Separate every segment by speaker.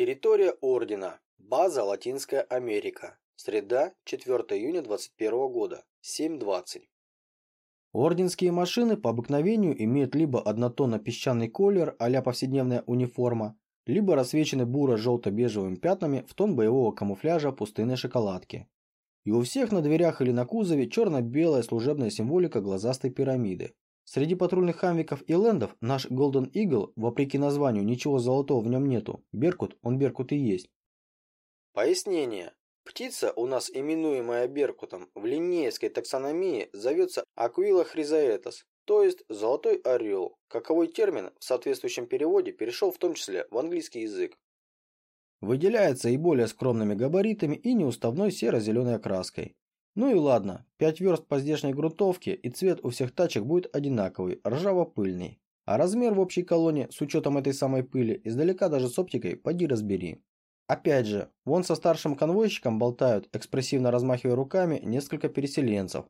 Speaker 1: Территория Ордена. База Латинская Америка. Среда, 4 июня 21 года. 7.20.
Speaker 2: Орденские машины по обыкновению имеют либо однотонно-песчаный колер а повседневная униформа, либо рассвечены буро-желто-бежевыми пятнами в тон боевого камуфляжа пустынной шоколадки. И у всех на дверях или на кузове черно-белая служебная символика глазастой пирамиды. Среди патрульных хамвиков и лендов наш Golden Eagle, вопреки названию, ничего золотого в нем нету. Беркут, он Беркут и есть.
Speaker 1: Пояснение. Птица, у нас именуемая беркутом, в линнейской таксономии зовется Aquila хризаэтос, то есть «золотой орел». Каковой термин в соответствующем переводе перешел в том числе в английский язык.
Speaker 2: Выделяется и более скромными габаритами и неуставной серо-зеленой окраской. Ну и ладно, 5 верст по здешней грунтовке и цвет у всех тачек будет одинаковый, ржаво-пыльный. А размер в общей колонне, с учетом этой самой пыли, издалека даже с оптикой, поди разбери. Опять же, вон со старшим конвойщиком болтают, экспрессивно размахивая руками, несколько переселенцев.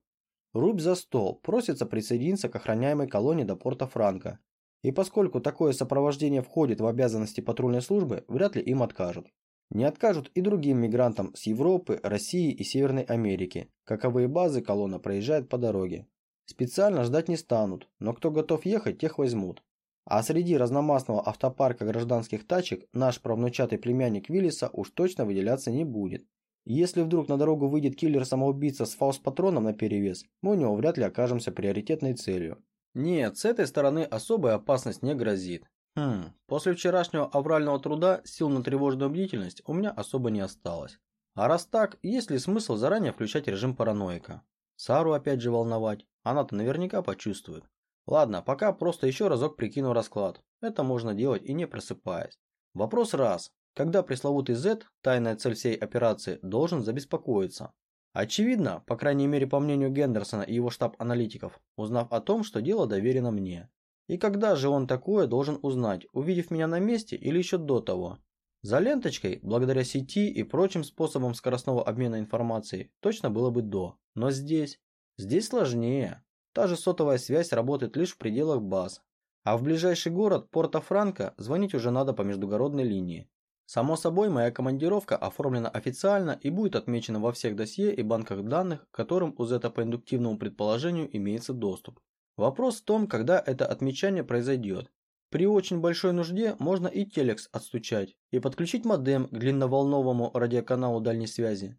Speaker 2: Рубь за стол, просится присоединиться к охраняемой колонне до порта Франка. И поскольку такое сопровождение входит в обязанности патрульной службы, вряд ли им откажут. Не откажут и другим мигрантам с Европы, России и Северной Америки, каковые базы колонна проезжает по дороге. Специально ждать не станут, но кто готов ехать, тех возьмут. А среди разномастного автопарка гражданских тачек наш правнучатый племянник Виллиса уж точно выделяться не будет. Если вдруг на дорогу выйдет киллер-самоубийца с фаус-патроном наперевес, мы у него вряд ли окажемся приоритетной целью. Нет, с этой стороны особая опасность не грозит. Хм, после вчерашнего аврального труда сил на тревожную бдительность у меня особо не осталось. А раз так, есть ли смысл заранее включать режим параноика? Сару опять же волновать, она-то наверняка почувствует. Ладно, пока просто еще разок прикину расклад. Это можно делать и не просыпаясь. Вопрос раз. Когда пресловутый Z, тайная цель всей операции, должен забеспокоиться? Очевидно, по крайней мере по мнению Гендерсона и его штаб аналитиков, узнав о том, что дело доверено мне. И когда же он такое должен узнать, увидев меня на месте или еще до того? За ленточкой, благодаря сети и прочим способам скоростного обмена информацией, точно было бы до. Но здесь... Здесь сложнее. Та же сотовая связь работает лишь в пределах баз. А в ближайший город Порто-Франко звонить уже надо по междугородной линии. Само собой, моя командировка оформлена официально и будет отмечена во всех досье и банках данных, к которым у Зета по индуктивному предположению имеется доступ. Вопрос в том, когда это отмечание произойдет. При очень большой нужде можно и телекс отстучать и подключить модем к длинноволновому радиоканалу дальней связи.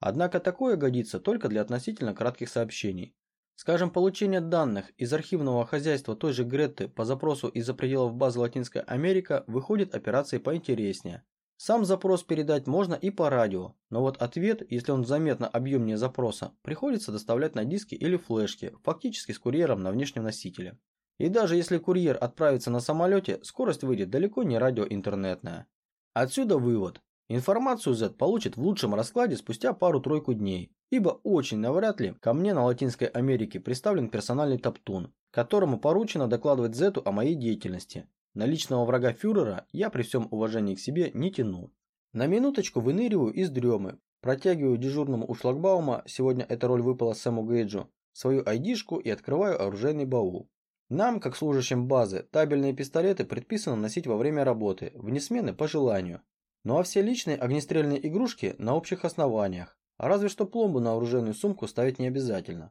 Speaker 2: Однако такое годится только для относительно кратких сообщений. Скажем, получение данных из архивного хозяйства той же Гретты по запросу из-за пределов базы Латинская Америка выходит операцией поинтереснее. Сам запрос передать можно и по радио, но вот ответ, если он заметно объемнее запроса, приходится доставлять на диске или флешке, фактически с курьером на внешнем носителе. И даже если курьер отправится на самолете, скорость выйдет далеко не радиоинтернетная. Отсюда вывод. Информацию Z получит в лучшем раскладе спустя пару-тройку дней, ибо очень навряд ли ко мне на Латинской Америке представлен персональный топтун, которому поручено докладывать Z о моей деятельности. На личного врага фюрера я при всем уважении к себе не тяну. На минуточку выныриваю из дремы, протягиваю дежурному у шлагбаума, сегодня эта роль выпала Сэму Гейджу, свою айдишку и открываю оружейный баул. Нам, как служащим базы, табельные пистолеты предписано носить во время работы, вне смены по желанию, ну а все личные огнестрельные игрушки на общих основаниях, а разве что пломбу на оружейную сумку ставить не обязательно.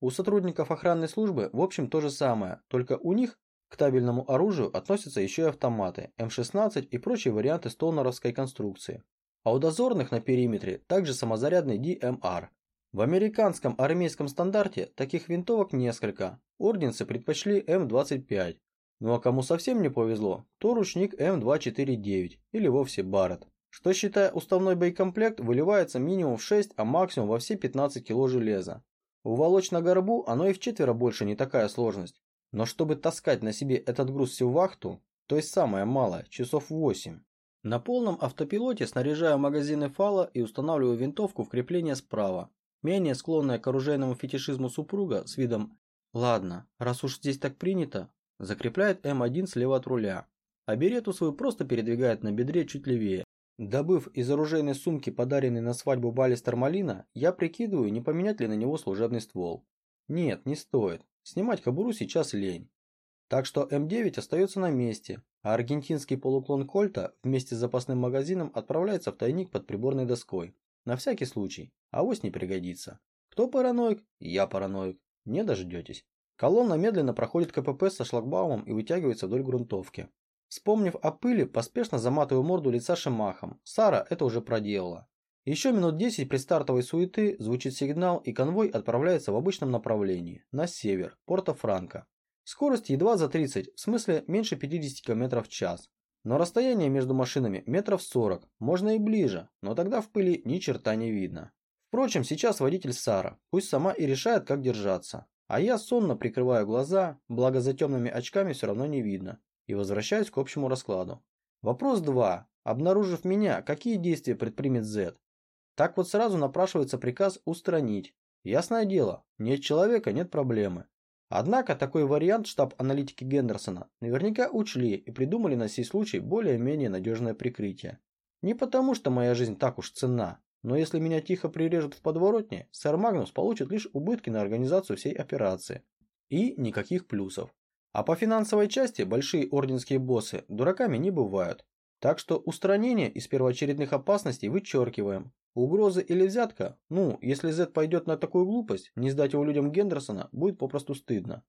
Speaker 2: У сотрудников охранной службы в общем то же самое, только у них к табельному оружию относятся еще и автоматы, М16 и прочие варианты столнеровской конструкции. А у дозорных на периметре также самозарядный DMR. В американском армейском стандарте таких винтовок несколько. Орденцы предпочли М25, ну а кому совсем не повезло, то ручник М249 или вовсе Барретт, что, считая уставной боекомплект, выливается минимум в 6, а максимум во все 15 кг железа. Уволочь на горбу оно и в четверо больше не такая сложность. Но чтобы таскать на себе этот груз всю вахту, то есть самое малое, часов 8. На полном автопилоте снаряжаю магазины фала и устанавливаю винтовку в крепление справа. Менее склонная к оружейному фетишизму супруга с видом «Ладно, раз уж здесь так принято, Закрепляет М1 слева от руля, а берету свою просто передвигает на бедре чуть левее. Добыв из оружейной сумки подаренный на свадьбу баллистер малина, я прикидываю, не поменять ли на него служебный ствол. Нет, не стоит. Снимать кобуру сейчас лень. Так что М9 остается на месте, а аргентинский полуклон Кольта вместе с запасным магазином отправляется в тайник под приборной доской. На всякий случай, авось не пригодится. Кто параноик? Я параноик. Не дождетесь. Колонна медленно проходит КПП со шлагбаумом и вытягивается вдоль грунтовки. Вспомнив о пыли, поспешно заматываю морду лица шимахом. Сара это уже проделала. Еще минут 10 при стартовой суеты звучит сигнал и конвой отправляется в обычном направлении, на север, Порто-Франко. Скорость едва за 30, в смысле меньше 50 км в час. Но расстояние между машинами метров 40, можно и ближе, но тогда в пыли ни черта не видно. Впрочем, сейчас водитель Сара, пусть сама и решает, как держаться. А я сонно прикрываю глаза, благо за темными очками все равно не видно и возвращаюсь к общему раскладу. Вопрос 2. Обнаружив меня, какие действия предпримет Z? Так вот сразу напрашивается приказ устранить. Ясное дело, нет человека, нет проблемы. Однако такой вариант штаб аналитики Гендерсона наверняка учли и придумали на сей случай более-менее надежное прикрытие. Не потому, что моя жизнь так уж ценна, но если меня тихо прирежут в подворотне, сэр Магнус получит лишь убытки на организацию всей операции. И никаких плюсов. А по финансовой части большие орденские боссы дураками не бывают. Так что устранение из первоочередных опасностей вычеркиваем. Угрозы или взятка? Ну, если Z пойдет на такую глупость, не сдать его людям Гендерсона будет попросту стыдно.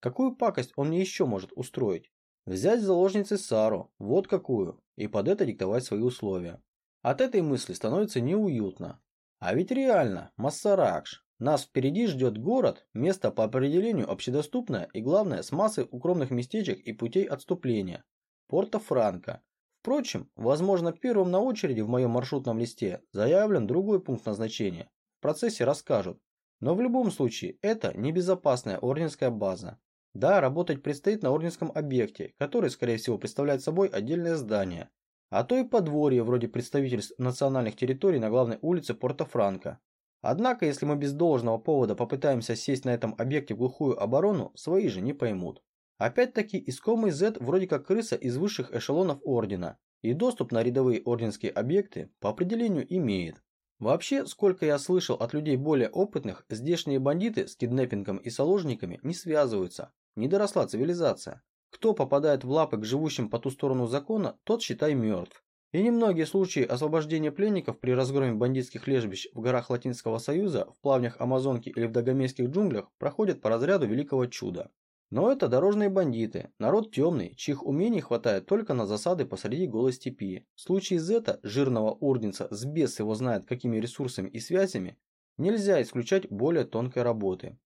Speaker 2: Какую пакость он мне еще может устроить? Взять заложницы Сару, вот какую, и под это диктовать свои условия. От этой мысли становится неуютно. А ведь реально, Массаракш, нас впереди ждет город, место по определению общедоступное и главное с массой укромных местечек и путей отступления. Порто-Франко. Впрочем, возможно первым на очереди в моем маршрутном листе заявлен другой пункт назначения. В процессе расскажут. Но в любом случае это небезопасная орденская база. Да, работать предстоит на орденском объекте, который скорее всего представляет собой отдельное здание. А то и подворье вроде представительств национальных территорий на главной улице Порто-Франко. Однако, если мы без должного повода попытаемся сесть на этом объекте в глухую оборону, свои же не поймут. Опять-таки, искомый Z вроде как крыса из высших эшелонов Ордена, и доступ на рядовые орденские объекты по определению имеет. Вообще, сколько я слышал от людей более опытных, здешние бандиты с киднеппингом и заложниками не связываются. Не доросла цивилизация. Кто попадает в лапы к живущим по ту сторону закона, тот считай мертв. И немногие случаи освобождения пленников при разгроме бандитских лежбищ в горах Латинского Союза, в плавнях Амазонки или в Дагомейских джунглях проходят по разряду великого чуда. Но это дорожные бандиты, народ темный, чьих умений хватает только на засады посреди голой степи. В случае Зета, жирного орденца, с бес его знает какими ресурсами и связями, нельзя исключать более тонкой работы.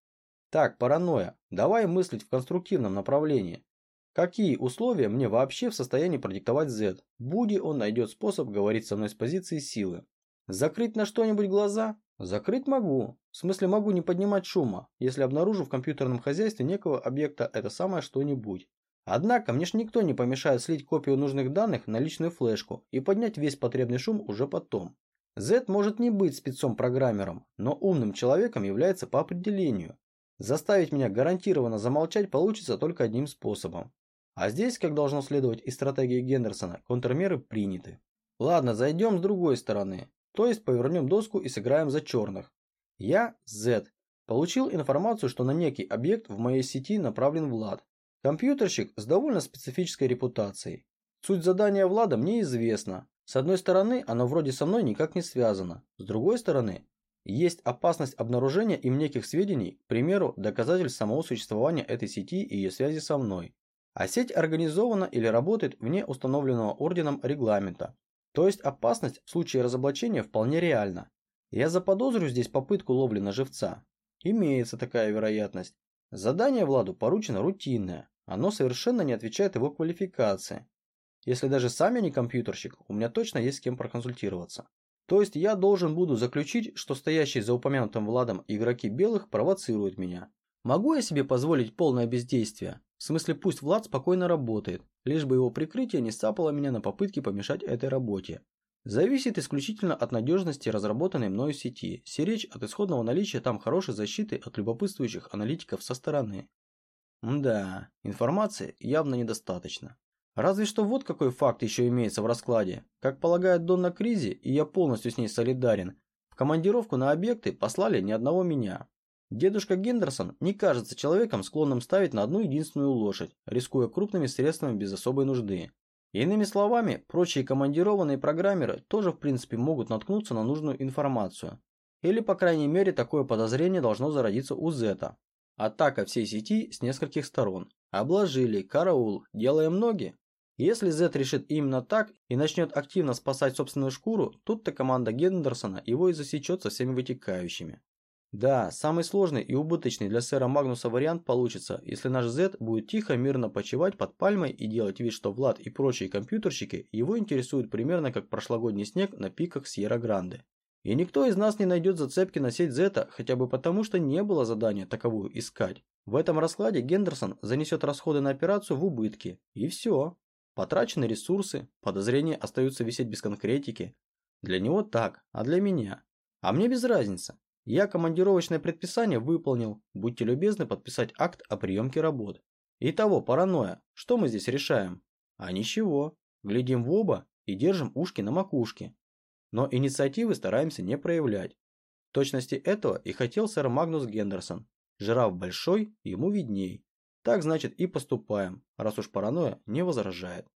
Speaker 2: Так, паранойя, давай мыслить в конструктивном направлении. Какие условия мне вообще в состоянии продиктовать Z? Буди он найдет способ говорить со мной с позиции силы. Закрыть на что-нибудь глаза? Закрыть могу. В смысле могу не поднимать шума, если обнаружу в компьютерном хозяйстве некого объекта это самое что-нибудь. Однако мне ж никто не помешает слить копию нужных данных на личную флешку и поднять весь потребный шум уже потом. Z может не быть спецом-программером, но умным человеком является по определению. Заставить меня гарантированно замолчать получится только одним способом. А здесь, как должно следовать из стратегии Гендерсона, контрмеры приняты. Ладно, зайдем с другой стороны. То есть повернем доску и сыграем за черных. Я, Z, получил информацию, что на некий объект в моей сети направлен Влад. Компьютерщик с довольно специфической репутацией. Суть задания Влада мне известна. С одной стороны, оно вроде со мной никак не связано. С другой стороны, есть опасность обнаружения им неких сведений, к примеру, доказательств самого существования этой сети и ее связи со мной. А сеть организована или работает вне установленного орденом регламента. То есть опасность в случае разоблачения вполне реальна. Я заподозрю здесь попытку ловли на живца. Имеется такая вероятность. Задание Владу поручено рутинное. Оно совершенно не отвечает его квалификации. Если даже сам я не компьютерщик, у меня точно есть с кем проконсультироваться. То есть я должен буду заключить, что стоящие за упомянутым Владом игроки белых провоцируют меня. Могу я себе позволить полное бездействие? В смысле, пусть Влад спокойно работает, лишь бы его прикрытие не сцапало меня на попытки помешать этой работе. Зависит исключительно от надежности разработанной мною сети, сиречь от исходного наличия там хорошей защиты от любопытствующих аналитиков со стороны. Да, информации явно недостаточно. Разве что вот какой факт еще имеется в раскладе. Как полагает Донна Кризи, и я полностью с ней солидарен, в командировку на объекты послали ни одного меня. Дедушка Гендерсон не кажется человеком, склонным ставить на одну единственную лошадь, рискуя крупными средствами без особой нужды. Иными словами, прочие командированные программеры тоже в принципе могут наткнуться на нужную информацию. Или по крайней мере такое подозрение должно зародиться у Зета. Атака всей сети с нескольких сторон. Обложили, караул, делаем ноги. Если Зет решит именно так и начнет активно спасать собственную шкуру, тут-то команда Гендерсона его и засечет со всеми вытекающими. Да, самый сложный и убыточный для сэра Магнуса вариант получится, если наш Z будет тихо мирно почивать под пальмой и делать вид, что Влад и прочие компьютерщики его интересуют примерно как прошлогодний снег на пиках Сьерра-Гранде. И никто из нас не найдет зацепки на сеть Z, хотя бы потому, что не было задания таковую искать. В этом раскладе Гендерсон занесет расходы на операцию в убытки. И все. Потрачены ресурсы, подозрения остаются висеть без конкретики. Для него так, а для меня. А мне без разницы. Я командировочное предписание выполнил. Будьте любезны подписать акт о приемке работ. Итого, паранойя. Что мы здесь решаем? А ничего. Глядим в оба и держим ушки на макушке. Но инициативы стараемся не проявлять. В точности этого и хотел сэр Магнус Гендерсон. Жираф большой, ему видней. Так значит и поступаем, раз уж паранойя не возражает.